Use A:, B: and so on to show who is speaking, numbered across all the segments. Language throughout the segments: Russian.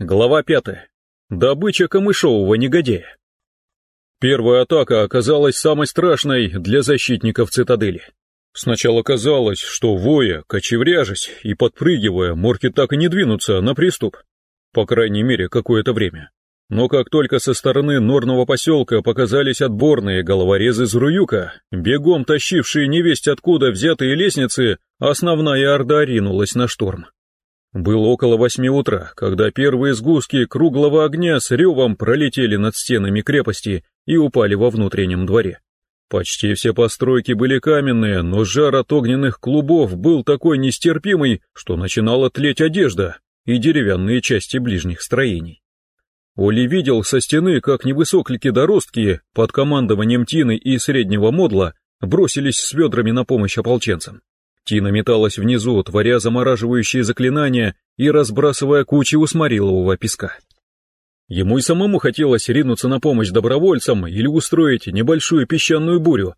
A: Глава пятая. Добыча камышового негодяя. Первая атака оказалась самой страшной для защитников цитадели. Сначала казалось, что воя, кочевряжась и подпрыгивая, морки так и не двинутся на приступ. По крайней мере, какое-то время. Но как только со стороны норного поселка показались отборные головорезы Зруюка, бегом тащившие невесть откуда взятые лестницы, основная орда ринулась на штурм. Было около восьми утра, когда первые сгустки круглого огня с ревом пролетели над стенами крепости и упали во внутреннем дворе. Почти все постройки были каменные, но жар от огненных клубов был такой нестерпимый, что начинала тлеть одежда и деревянные части ближних строений. Оли видел со стены, как невысоклики-доростки под командованием Тины и среднего модла бросились с ведрами на помощь ополченцам. Тина металась внизу, творя замораживающие заклинания и разбрасывая кучи усморилового песка. Ему и самому хотелось ринуться на помощь добровольцам или устроить небольшую песчаную бурю,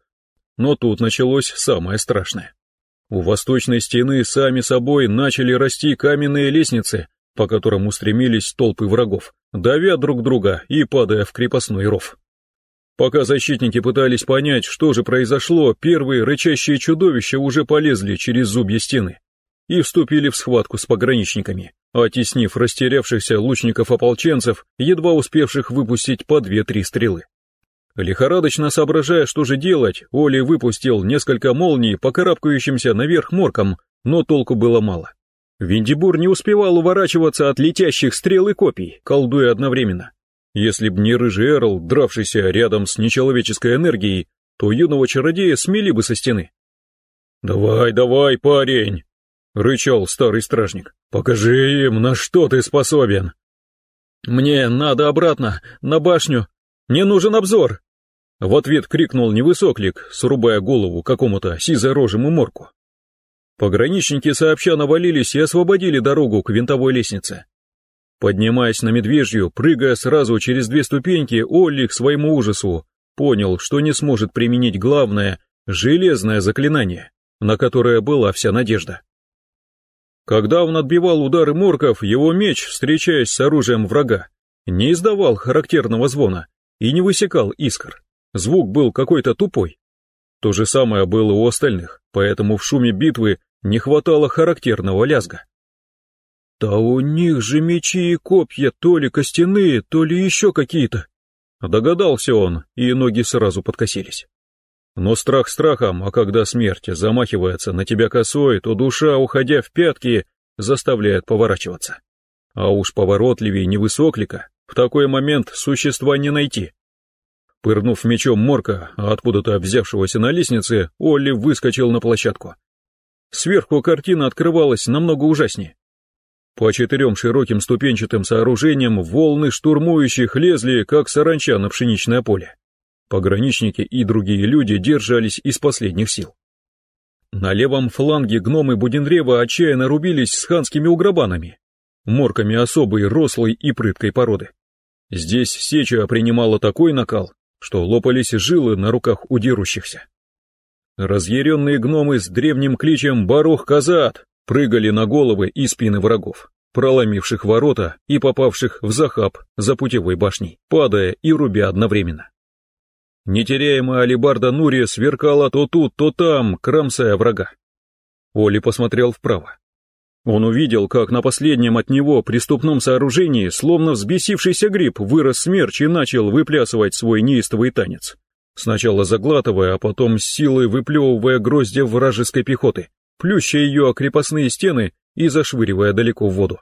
A: но тут началось самое страшное. У восточной стены сами собой начали расти каменные лестницы, по которым устремились толпы врагов, давя друг друга и падая в крепостной ров. Пока защитники пытались понять, что же произошло, первые рычащие чудовища уже полезли через зубья стены и вступили в схватку с пограничниками, оттеснив растерявшихся лучников-ополченцев, едва успевших выпустить по две-три стрелы. Лихорадочно соображая, что же делать, Оли выпустил несколько молний по карабкающимся наверх моркам, но толку было мало. Виндибур не успевал уворачиваться от летящих стрел и копий, колдуя одновременно. Если б не рыжий Эрл, дравшийся рядом с нечеловеческой энергией, то юного чародея смели бы со стены. «Давай, давай, парень!» — рычал старый стражник. «Покажи им, на что ты способен!» «Мне надо обратно, на башню! Мне нужен обзор!» В ответ крикнул невысоклик, срубая голову какому-то сизорожему морку. Пограничники сообща навалились и освободили дорогу к винтовой лестнице. Поднимаясь на медвежью, прыгая сразу через две ступеньки, Олли к своему ужасу понял, что не сможет применить главное, железное заклинание, на которое была вся надежда. Когда он отбивал удары морков, его меч, встречаясь с оружием врага, не издавал характерного звона и не высекал искр. Звук был какой-то тупой. То же самое было у остальных, поэтому в шуме битвы не хватало характерного лязга. «Да у них же мечи и копья то ли костяные, то ли еще какие-то!» Догадался он, и ноги сразу подкосились. Но страх страхом, а когда смерть замахивается на тебя косой, то душа, уходя в пятки, заставляет поворачиваться. А уж поворотливее невысоклика, в такой момент существа не найти. Пырнув мечом морка, а откуда-то взявшегося на лестнице, Олли выскочил на площадку. Сверху картина открывалась намного ужаснее. По четырем широким ступенчатым сооружениям волны штурмующих лезли, как саранча на пшеничное поле. Пограничники и другие люди держались из последних сил. На левом фланге гномы Буденрева отчаянно рубились с ханскими уграбанами, морками особой рослой и прыткой породы. Здесь сеча принимала такой накал, что лопались жилы на руках у дерущихся. Разъяренные гномы с древним кличем «Барух-Казат» прыгали на головы и спины врагов, проломивших ворота и попавших в захаб за путевой башней, падая и рубя одновременно. Нетеряемая алибарда Нурия сверкала то тут, то там, кромсая врага. Оли посмотрел вправо. Он увидел, как на последнем от него преступном сооружении, словно взбесившийся гриб, вырос смерч и начал выплясывать свой неистовый танец. Сначала заглатывая, а потом с силой выплевывая гроздья вражеской пехоты, плюща ее о крепостные стены и зашвыривая далеко в воду.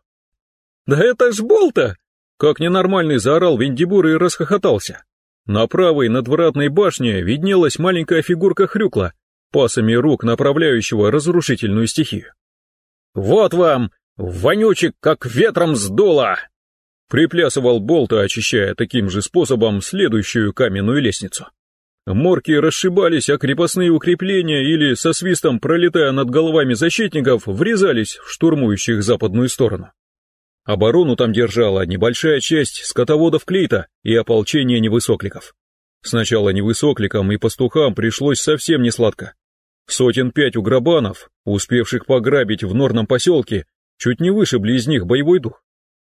A: «Да это ж болта!» Как ненормальный заорал Вендибур и расхохотался. На правой надвратной башне виднелась маленькая фигурка хрюкла, пасами рук направляющего разрушительную стихию. «Вот вам, вонючек, как ветром сдуло!» Приплясывал Болта, очищая таким же способом следующую каменную лестницу. Морки расшибались о крепостные укрепления или, со свистом пролетая над головами защитников, врезались в штурмующих западную сторону. Оборону там держала небольшая часть скотоводов Клейта и ополчения невысокликов. Сначала невысокликам и пастухам пришлось совсем не сладко. Сотен пять уграбанов, успевших пограбить в норном поселке, чуть не вышибли из них боевой дух.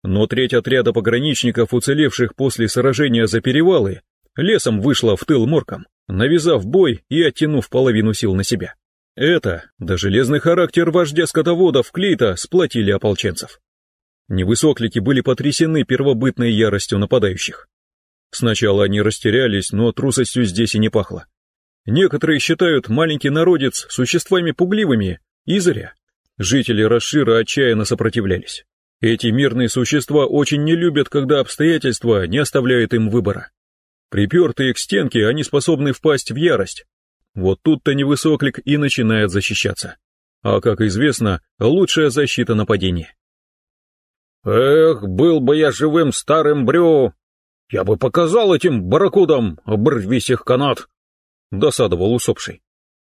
A: но треть отряда пограничников, уцелевших после сражения за перевалы, лесом вышла в тыл моркам, навязав бой и оттянув половину сил на себя. Это, да железный характер вождя скотоводов Клейта сплотили ополченцев. Невысоклики были потрясены первобытной яростью нападающих. Сначала они растерялись, но трусостью здесь и не пахло. Некоторые считают маленький народец существами пугливыми, и зря. Жители Расшира отчаянно сопротивлялись. Эти мирные существа очень не любят, когда обстоятельства не оставляют им выбора. Припертые к стенке, они способны впасть в ярость. Вот тут-то невысоклик и начинает защищаться. А, как известно, лучшая защита нападения.
B: «Эх, был бы я живым старым брю, я бы показал этим барракудам, оборвись их канат!» — досадовал усопший.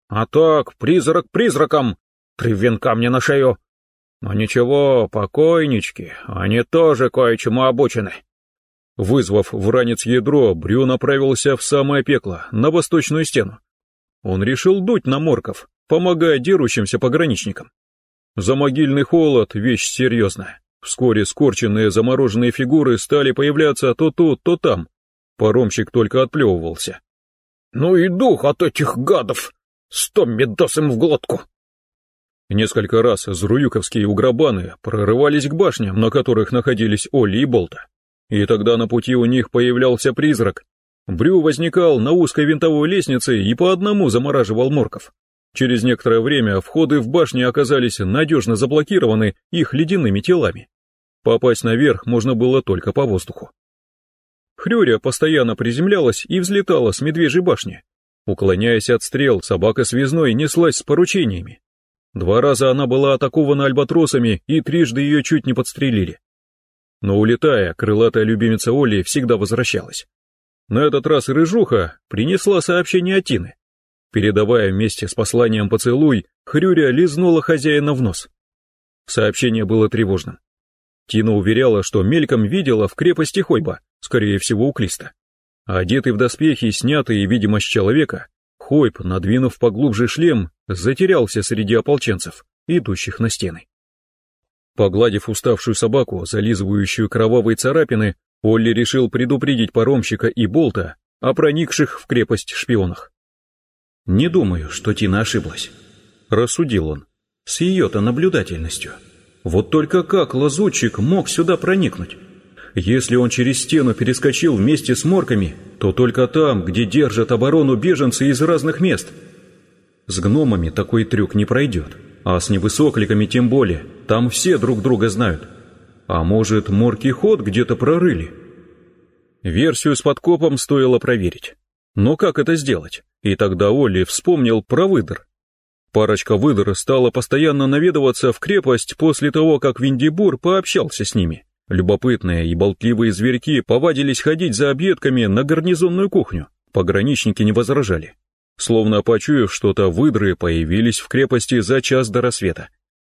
B: «А так, призрак призраком, три венка мне на шею. Но ничего, покойнички, они тоже кое-чему обучены».
A: Вызвав в ранец ядро, Брю направился в самое пекло, на восточную стену. Он решил дуть на морков, помогая дерущимся пограничникам. Замогильный холод — вещь серьезная. Вскоре скорченные замороженные фигуры стали появляться то тут, то там. Паромщик только отплевывался.
B: «Ну и дух от этих гадов! Сто медосом в глотку!»
A: Несколько раз зруюковские уграбаны прорывались к башням, на которых находились Олли и Болта. И тогда на пути у них появлялся призрак. Брю возникал на узкой винтовой лестнице и по одному замораживал морков. Через некоторое время входы в башни оказались надежно заблокированы их ледяными телами. Попасть наверх можно было только по воздуху. Хрюря постоянно приземлялась и взлетала с медвежьей башни. Уклоняясь от стрел, собака связной неслась с поручениями. Два раза она была атакована альбатросами, и трижды ее чуть не подстрелили. Но улетая, крылатая любимица Олли всегда возвращалась. На этот раз Рыжуха принесла сообщение от Тины. Передавая вместе с посланием поцелуй, Хрюря лизнула хозяина в нос. Сообщение было тревожным. Тина уверяла, что мельком видела в крепости Хойба, скорее всего, у Клиста. Одетый в доспехи, снятый, видимо, с человека, Хойб, надвинув поглубже шлем, затерялся среди ополченцев, идущих на стены. Погладив уставшую собаку, зализывающую кровавые царапины, Олли решил предупредить паромщика и Болта о проникших в крепость шпионах. «Не думаю, что Тина ошиблась», — рассудил он, — «с ее-то наблюдательностью». Вот только как лазутчик мог сюда проникнуть? Если он через стену перескочил вместе с морками, то только там, где держат оборону беженцы из разных мест. С гномами такой трюк не пройдет, а с невысокликами тем более, там все друг друга знают. А может, морки ход где-то прорыли? Версию с подкопом стоило проверить. Но как это сделать? И тогда Олли вспомнил про выдр. Парочка выдор стала постоянно наведываться в крепость после того, как Виндибур пообщался с ними. Любопытные и болтливые зверьки повадились ходить за объедками на гарнизонную кухню. Пограничники не возражали. Словно почуяв что-то, выдры появились в крепости за час до рассвета.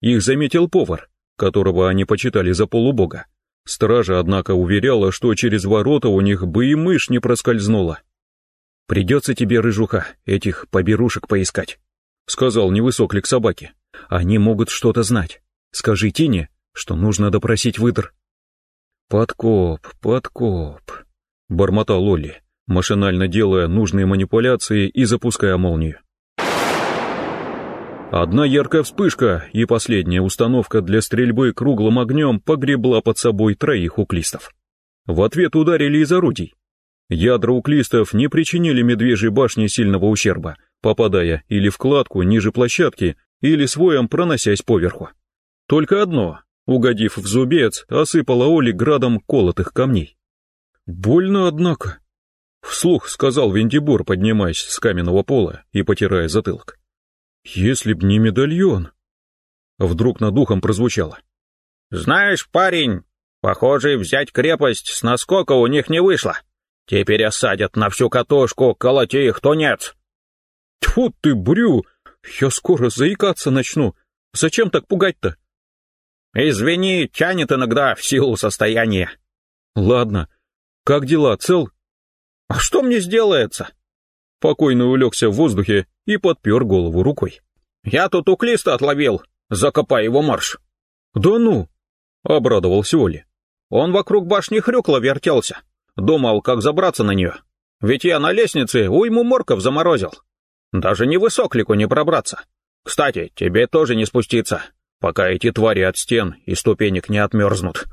A: Их заметил повар, которого они почитали за полубога. Стража, однако, уверяла, что через ворота у них бы и мышь не проскользнула. «Придется тебе, рыжуха, этих поберушек поискать», — сказал невысоклик собаке. «Они могут что-то знать. Скажи Тине, что нужно допросить выдр». «Подкоп, подкоп», — бормотал Лолли, машинально делая нужные манипуляции и запуская молнию. Одна яркая вспышка и последняя установка для стрельбы круглым огнем погребла под собой троих уклистов. В ответ ударили из орудий. Ядра уклистов не причинили медвежьей башне сильного ущерба, попадая или в кладку ниже площадки, или своем проносясь поверху. Только одно, угодив в зубец, осыпало Оли градом колотых камней. «Больно, однако», — вслух сказал Вентибур, поднимаясь с каменного пола и потирая затылок. «Если б не медальон...» Вдруг над ухом прозвучало.
B: «Знаешь, парень, похоже, взять крепость с наскока у них не вышло. Теперь осадят на всю катушку, колоти их тунец».
A: Тьфу ты, Брю, я скоро заикаться начну. Зачем так пугать-то?
B: Извини, тянет иногда в силу состояния.
A: Ладно. Как дела, цел?
B: А что мне сделается?
A: Покойно улегся в воздухе и подпер голову рукой.
B: Я тут уклиста отловил. Закопай его марш.
A: Да ну, обрадовался Оля.
B: он вокруг башни хрюкла вертелся. Думал, как забраться на нее. Ведь я на лестнице уйму морков заморозил. Даже не высоклику не пробраться. Кстати, тебе тоже не спуститься, пока эти твари от стен и ступенек не отмерзнут.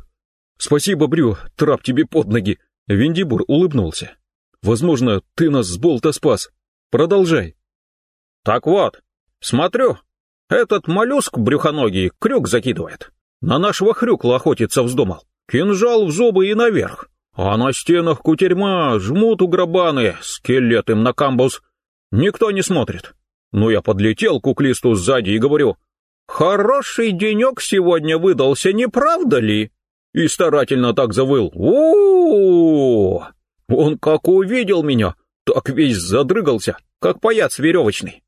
A: Спасибо, Брю, трап тебе под ноги. Виндибур улыбнулся. Возможно, ты нас с болта спас. Продолжай.
B: Так вот, смотрю, этот моллюск брюхоногий крюк закидывает. На нашего хрюкла охотиться вздумал. Кинжал в зубы и наверх. А на стенах кутерьма жмут уграбаны, скелет им на камбуз. Никто не смотрит. Ну, я подлетел к уклисту сзади и говорю, «Хороший денек сегодня выдался, не правда ли?» И старательно так завыл. у, -у, -у, Он как увидел меня, так весь задрыгался, как паяц веревочный.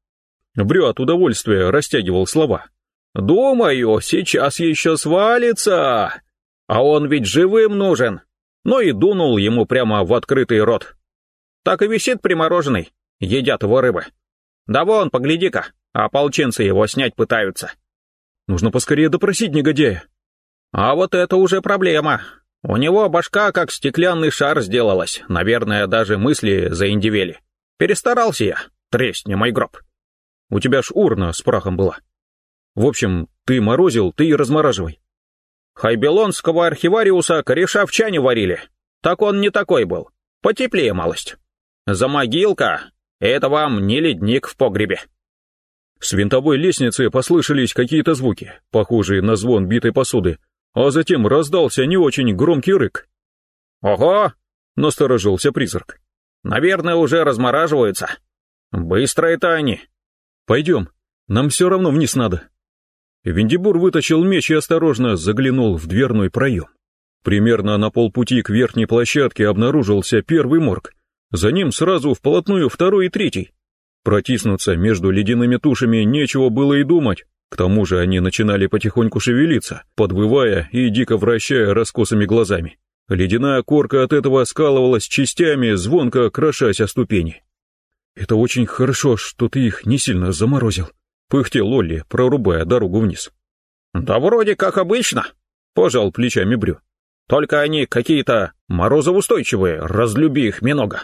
A: Брю от удовольствия растягивал слова.
B: «Думаю, сейчас еще свалится, а он ведь живым нужен, но и дунул ему прямо в открытый рот. Так и висит примороженный, едят его рыбы. Да вон, погляди-ка, ополченцы его снять пытаются.
A: Нужно поскорее допросить негодяя.
B: А вот это уже проблема. У него башка как стеклянный шар сделалась, наверное, даже мысли заиндивели. Перестарался я, тресни мой гроб.
A: У тебя ж урна с прахом была. В общем, ты морозил, ты и размораживай.
B: Хайбелонского архивариуса кореша в чане варили. Так он не такой был. Потеплее малость. За могилка — это вам не ледник в погребе.
A: С винтовой лестницы послышались какие-то звуки, похожие на звон битой посуды, а затем раздался не очень громкий рык.
B: «Ого!» — насторожился призрак. «Наверное, уже размораживаются. Быстро это они».
A: «Пойдем, нам все равно вниз надо». Виндибур вытащил меч и осторожно заглянул в дверной проем. Примерно на полпути к верхней площадке обнаружился первый морг. За ним сразу вплотную второй и третий. Протиснуться между ледяными тушами нечего было и думать. К тому же они начинали потихоньку шевелиться, подвывая и дико вращая раскосыми глазами. Ледяная корка от этого скалывалась частями, звонко крошась о ступени. «Это очень хорошо, что ты их не сильно заморозил», — пыхтел Олли, прорубая дорогу вниз.
B: «Да вроде как обычно», — пожал плечами Брю. «Только они какие-то морозоустойчивые, разлюби их много».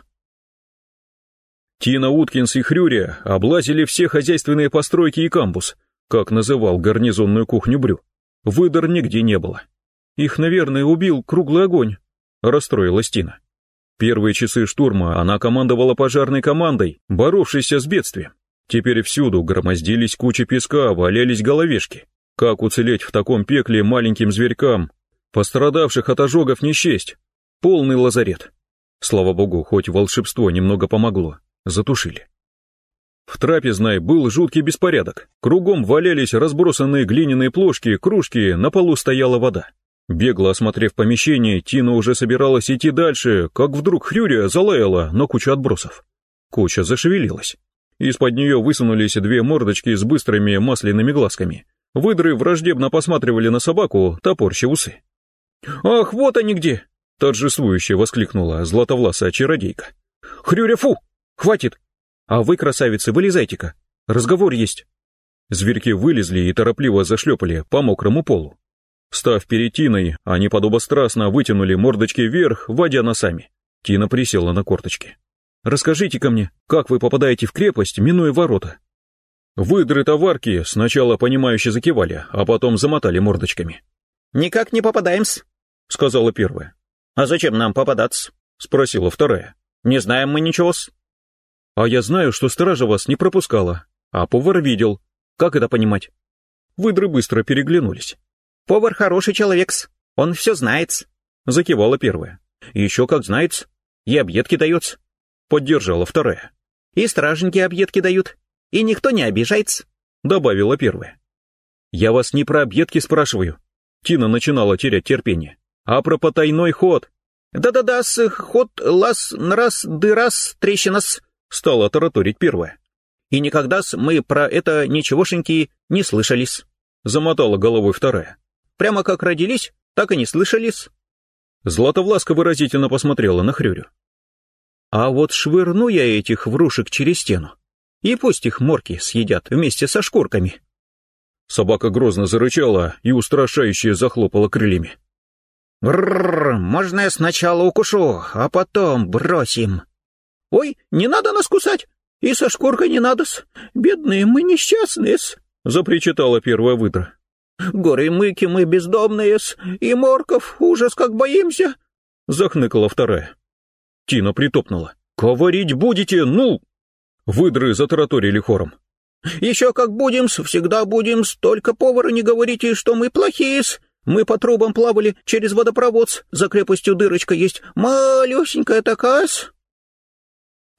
A: Тина Уткинс и Хрюри облазили все хозяйственные постройки и камбус, как называл гарнизонную кухню Брю. Выдор нигде не было. Их, наверное, убил круглый огонь, расстроилась Тина. Первые часы штурма она командовала пожарной командой, боровшейся с бедствием. Теперь всюду громоздились кучи песка, валялись головешки. Как уцелеть в таком пекле маленьким зверькам? Пострадавших от ожогов не счесть. Полный лазарет. Слава богу, хоть волшебство немного помогло. Затушили. В трапезной был жуткий беспорядок. Кругом валялись разбросанные глиняные плошки, кружки, на полу стояла вода. Бегло осмотрев помещение, Тина уже собиралась идти дальше, как вдруг Хрюрия залаяла на кучу отбросов. Куча зашевелилась. Из-под нее высунулись две мордочки с быстрыми масляными глазками. Выдры враждебно посматривали на собаку, топорща усы. «Ах, вот они где!» — торжествующе воскликнула златовласая чародейка. «Хрюря, фу! Хватит! А вы, красавицы, вылезайте-ка! Разговор есть!» Зверьки вылезли и торопливо зашлепали по мокрому полу. Став перед Тиной, они подобострастно вытянули мордочки вверх, водя носами. Тина присела на корточки. «Расскажите-ка мне, как вы попадаете в крепость, минуя ворота?» Выдры товарки сначала понимающе закивали, а потом замотали мордочками.
B: «Никак не попадаем-с», — сказала первая. «А зачем нам попадаться?» — спросила вторая. «Не знаем мы ничего-с».
A: «А я знаю, что стража вас не пропускала, а повар видел. Как это понимать?» Выдры быстро переглянулись.
B: «Повар хороший человек-с, он все знает-с», — закивала первая. «Еще как знает-с, и объедки дает-с», — поддержала вторая. «И стражники объедки дают, и никто не обижается», — добавила первая.
A: «Я вас не про объедки спрашиваю». Тина начинала терять терпение. «А про потайной ход».
B: «Да-да-да, ход лас, раз, дырас, трещинас», — стала тараторить первая. «И никогда-с мы про это ничегошеньки не слышались», — замотала головой вторая. Прямо как родились, так и не слышались.
A: Златовласка выразительно посмотрела на Хрюрю.
B: А вот швырну я этих врушек через стену, и пусть их морки съедят вместе со шкурками.
A: Собака грозно зарычала и устрашающе захлопала крыльями.
C: Бррр, можно я сначала укушу, а потом бросим. Ой, не надо нас кусать, и со шкуркой не надо-с. Бедные мы несчастные-с, запричитала первая выдра. Горы-мыки мы бездомные-с, и морков ужас как боимся, захныкала вторая.
A: Тина притопнула. «Говорить будете, ну!» Выдры затараторили хором.
C: «Еще как будем-с, всегда будем-с, только повару не говорите, что мы плохие-с. Мы по трубам плавали через водопровод, за крепостью дырочка есть, малюсенькая такая-с».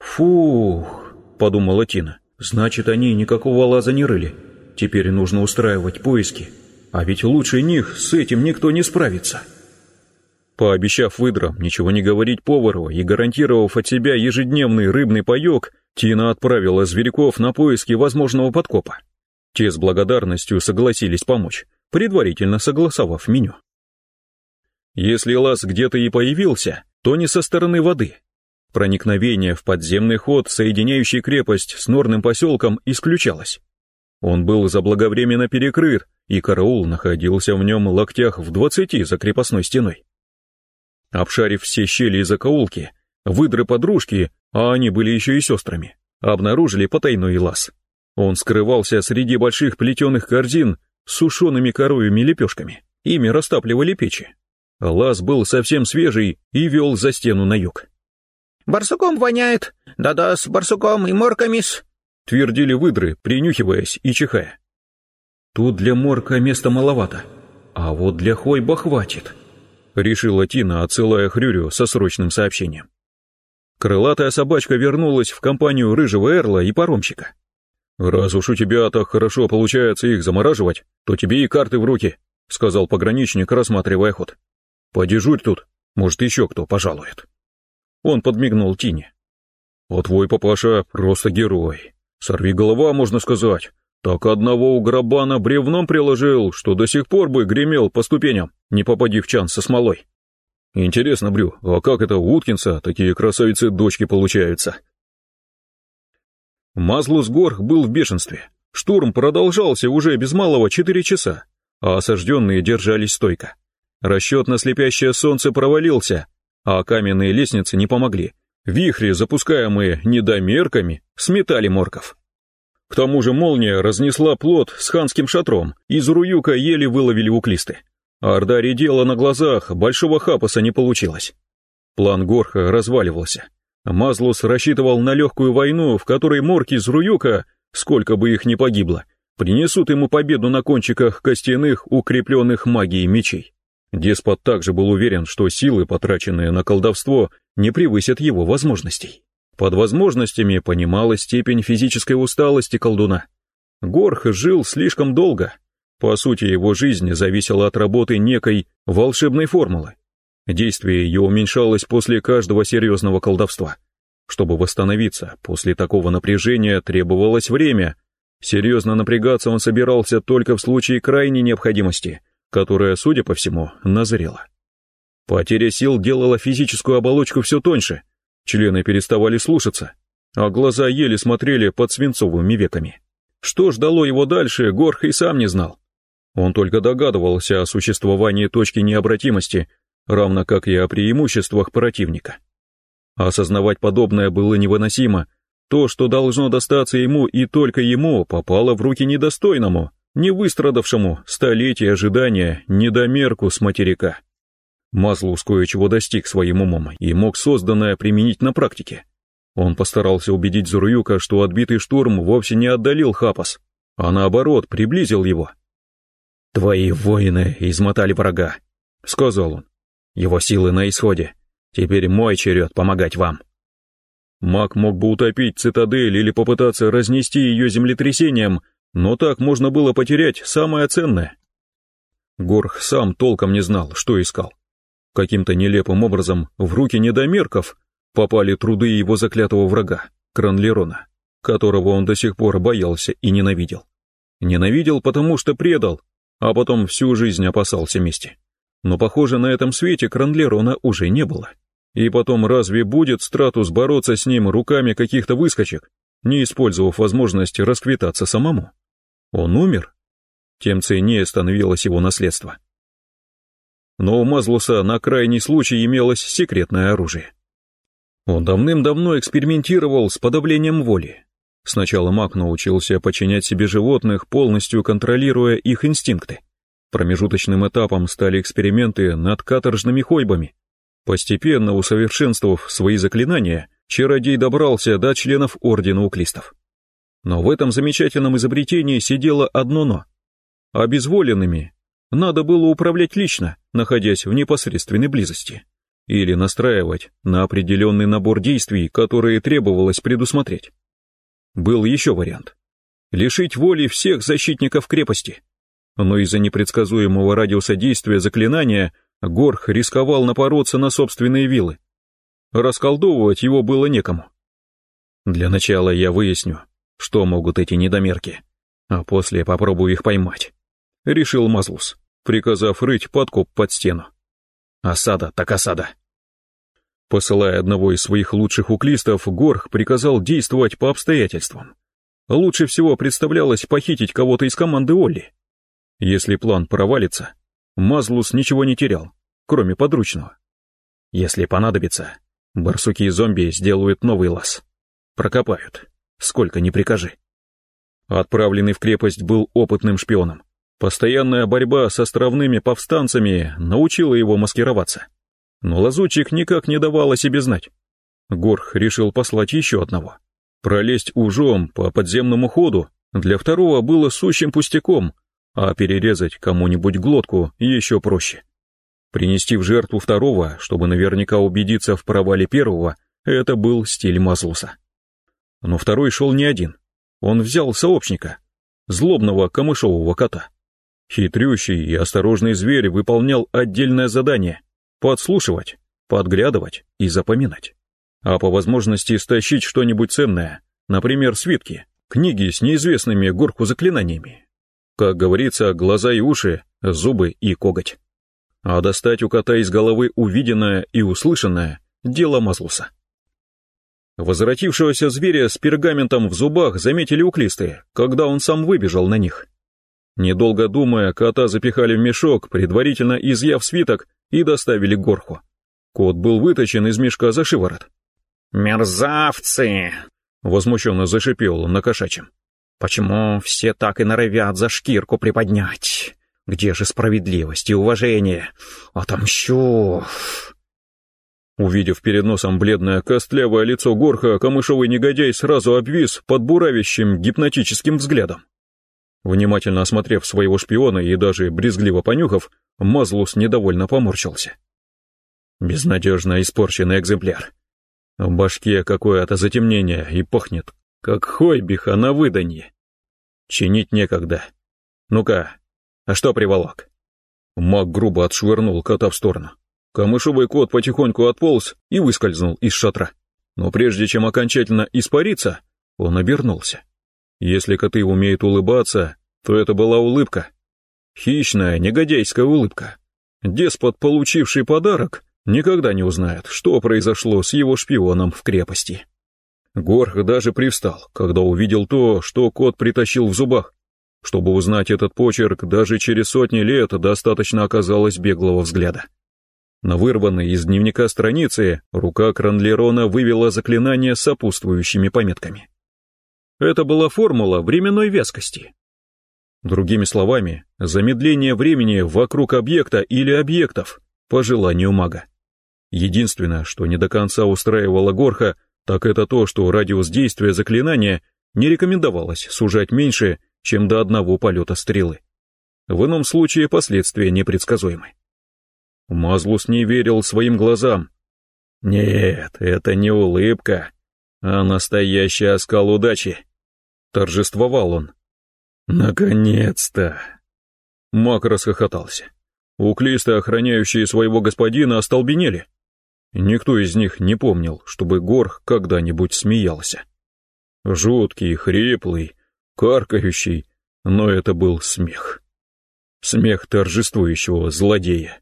A: «Фух», — подумала Тина, — «значит, они никакого лаза не рыли. Теперь нужно устраивать поиски. А ведь лучше них с этим никто не справится». Пообещав выдрам ничего не говорить повару и гарантировав от себя ежедневный рыбный паек, Тина отправила зверьков на поиски возможного подкопа. Те с благодарностью согласились помочь, предварительно согласовав меню. Если лаз где-то и появился, то не со стороны воды. Проникновение в подземный ход, соединяющий крепость с норным поселком, исключалось. Он был заблаговременно перекрыт, и караул находился в нем локтях в двадцати за крепостной стеной. Обшарив все щели и закоулки, выдры-подружки, а они были еще и сестрами, обнаружили потайной лаз. Он скрывался среди больших плетеных корзин с сушеными коровьими лепешками. Ими растапливали печи. Лаз был совсем свежий и вел за стену на юг.
C: «Барсуком воняет! Да-да, с барсуком и морками-с!»
A: твердили выдры, принюхиваясь и чихая. «Тут для морка места маловато, а вот для хойба хватит», — решила Тина, отсылая Хрюрю со срочным сообщением. Крылатая собачка вернулась в компанию рыжего Эрла и паромщика. «Раз уж у тебя так хорошо получается их замораживать, то тебе и карты в руки», — сказал пограничник, рассматривая ход. «Подежурь тут, может, еще кто пожалует». Он подмигнул Тине. «А твой папаша просто герой. Сорви голова, можно сказать. Так одного у грабана бревном приложил, что до сих пор бы гремел по ступеням, не попади в чан со смолой. Интересно, Брю, а как это у Уткинса такие красавицы-дочки получаются?» Мазлус Горх был в бешенстве. Штурм продолжался уже без малого четыре часа, а осажденные держались стойко. Расчет на слепящее солнце провалился, а каменные лестницы не помогли. Вихри, запускаемые недомерками, сметали морков. К тому же молния разнесла плот с ханским шатром, из руюка еле выловили уклисты. А орда редела на глазах, большого хапаса не получилось. План Горха разваливался. Мазлус рассчитывал на легкую войну, в которой морки из руюка, сколько бы их ни погибло, принесут ему победу на кончиках костяных, укрепленных магией мечей. Деспот также был уверен, что силы, потраченные на колдовство, не превысят его возможностей. Под возможностями понималась степень физической усталости колдуна. Горх жил слишком долго. По сути, его жизнь зависела от работы некой волшебной формулы. Действие ее уменьшалось после каждого серьезного колдовства. Чтобы восстановиться после такого напряжения требовалось время. Серьезно напрягаться он собирался только в случае крайней необходимости, которая, судя по всему, назрела. Потеря сил делала физическую оболочку все тоньше, Члены переставали слушаться, а глаза еле смотрели под свинцовыми веками. Что ждало его дальше, Горх и сам не знал. Он только догадывался о существовании точки необратимости, равно как и о преимуществах противника. Осознавать подобное было невыносимо. То, что должно достаться ему и только ему, попало в руки недостойному, не выстрадавшему столетия ожидания недомерку с материка. Маслус кое-чего достиг своим умом и мог созданное применить на практике. Он постарался убедить Зуруюка, что отбитый штурм вовсе не отдалил Хапас, а наоборот приблизил его. «Твои воины измотали врага», — сказал он. «Его силы на исходе. Теперь мой черед помогать вам». Маг мог бы утопить цитадель или попытаться разнести ее землетрясением, но так можно было потерять самое ценное. Горх сам толком не знал, что искал. Каким-то нелепым образом в руки недомерков попали труды его заклятого врага, Кранлерона, которого он до сих пор боялся и ненавидел. Ненавидел, потому что предал, а потом всю жизнь опасался мести. Но, похоже, на этом свете Кранлерона уже не было. И потом, разве будет Стратус бороться с ним руками каких-то выскочек, не использовав возможность расквитаться самому? Он умер? Тем ценнее становилось его наследство. но у Мазлуса на крайний случай имелось секретное оружие. Он давным-давно экспериментировал с подавлением воли. Сначала маг научился подчинять себе животных, полностью контролируя их инстинкты. Промежуточным этапом стали эксперименты над каторжными хойбами. Постепенно усовершенствовав свои заклинания, чародей добрался до членов Ордена Уклистов. Но в этом замечательном изобретении сидело одно «но». Обезволенными надо было управлять лично, находясь в непосредственной близости, или настраивать на определенный набор действий, которые требовалось предусмотреть. Был еще вариант. Лишить воли всех защитников крепости. Но из-за непредсказуемого радиуса действия заклинания Горх рисковал напороться на собственные вилы. Расколдовывать его было некому. Для начала я выясню, что могут эти недомерки, а после попробую их поймать. Решил Мазлус, приказав рыть подкоп под стену. Осада так осада. Посылая одного из своих лучших уклистов, Горх приказал действовать по обстоятельствам. Лучше всего представлялось похитить кого-то из команды Олли. Если план провалится, Мазлус ничего не терял, кроме подручного. Если понадобится, барсуки и зомби сделают новый лаз. Прокопают, сколько ни прикажи. Отправленный в крепость был опытным шпионом. Постоянная борьба с островными повстанцами научила его маскироваться. Но лазутчик никак не давал о себе знать. Горх решил послать еще одного. Пролезть ужом по подземному ходу для второго было сущим пустяком, а перерезать кому-нибудь глотку еще проще. Принести в жертву второго, чтобы наверняка убедиться в провале первого, это был стиль Мазлуса. Но второй шел не один. Он взял сообщника, злобного камышового кота. Хитрющий и осторожный зверь выполнял отдельное задание подслушивать, подглядывать и запоминать. А по возможности стащить что-нибудь ценное, например, свитки, книги с неизвестными горку заклинаниями. Как говорится, глаза и уши, зубы и коготь. А достать у кота из головы увиденное и услышанное – дело Мазлуса. Возвратившегося зверя с пергаментом в зубах заметили уклисты, когда он сам выбежал на них. Недолго думая, кота запихали в мешок, предварительно изъяв свиток и доставили горху. Кот был вытащен из мешка за шиворот.
C: «Мерзавцы!» — возмущенно зашипел он на кошачьем. «Почему все так и норовят за шкирку приподнять? Где же справедливость и уважение? Отомщу!»
A: Увидев перед носом бледное костлявое лицо горха, камышовый негодяй сразу обвис под буравящим гипнотическим взглядом. Внимательно осмотрев своего шпиона и даже брезгливо понюхав, Мазлус недовольно поморщился. Безнадежно испорченный экземпляр. В башке какое-то затемнение и пахнет, как хойбиха на выданье. Чинить некогда. Ну-ка, а что приволок? Маг грубо отшвырнул кота в сторону. Камышовый кот потихоньку отполз и выскользнул из шатра. Но прежде чем окончательно испариться, он обернулся. Если коты умеют улыбаться, то это была улыбка. Хищная, негодяйская улыбка. Деспот, получивший подарок, никогда не узнает, что произошло с его шпионом в крепости. Горх даже привстал, когда увидел то, что кот притащил в зубах. Чтобы узнать этот почерк, даже через сотни лет достаточно оказалось беглого взгляда. На вырванной из дневника странице рука Кранлерона вывела заклинание с сопутствующими пометками. Это была формула временной вязкости. Другими словами, замедление времени вокруг объекта или объектов по желанию мага. Единственное, что не до конца устраивало Горха, так это то, что радиус действия заклинания не рекомендовалось сужать меньше, чем до одного полета стрелы. В ином случае последствия непредсказуемы. Мазлус не верил своим глазам. Нет, это не улыбка, а настоящий оскал удачи. Торжествовал он. Наконец-то! Мак расхохотался. Уклисты, охраняющие своего господина, остолбенели. Никто из них не помнил, чтобы Горх когда-нибудь смеялся. Жуткий, хриплый, каркающий, но это был смех. Смех торжествующего злодея.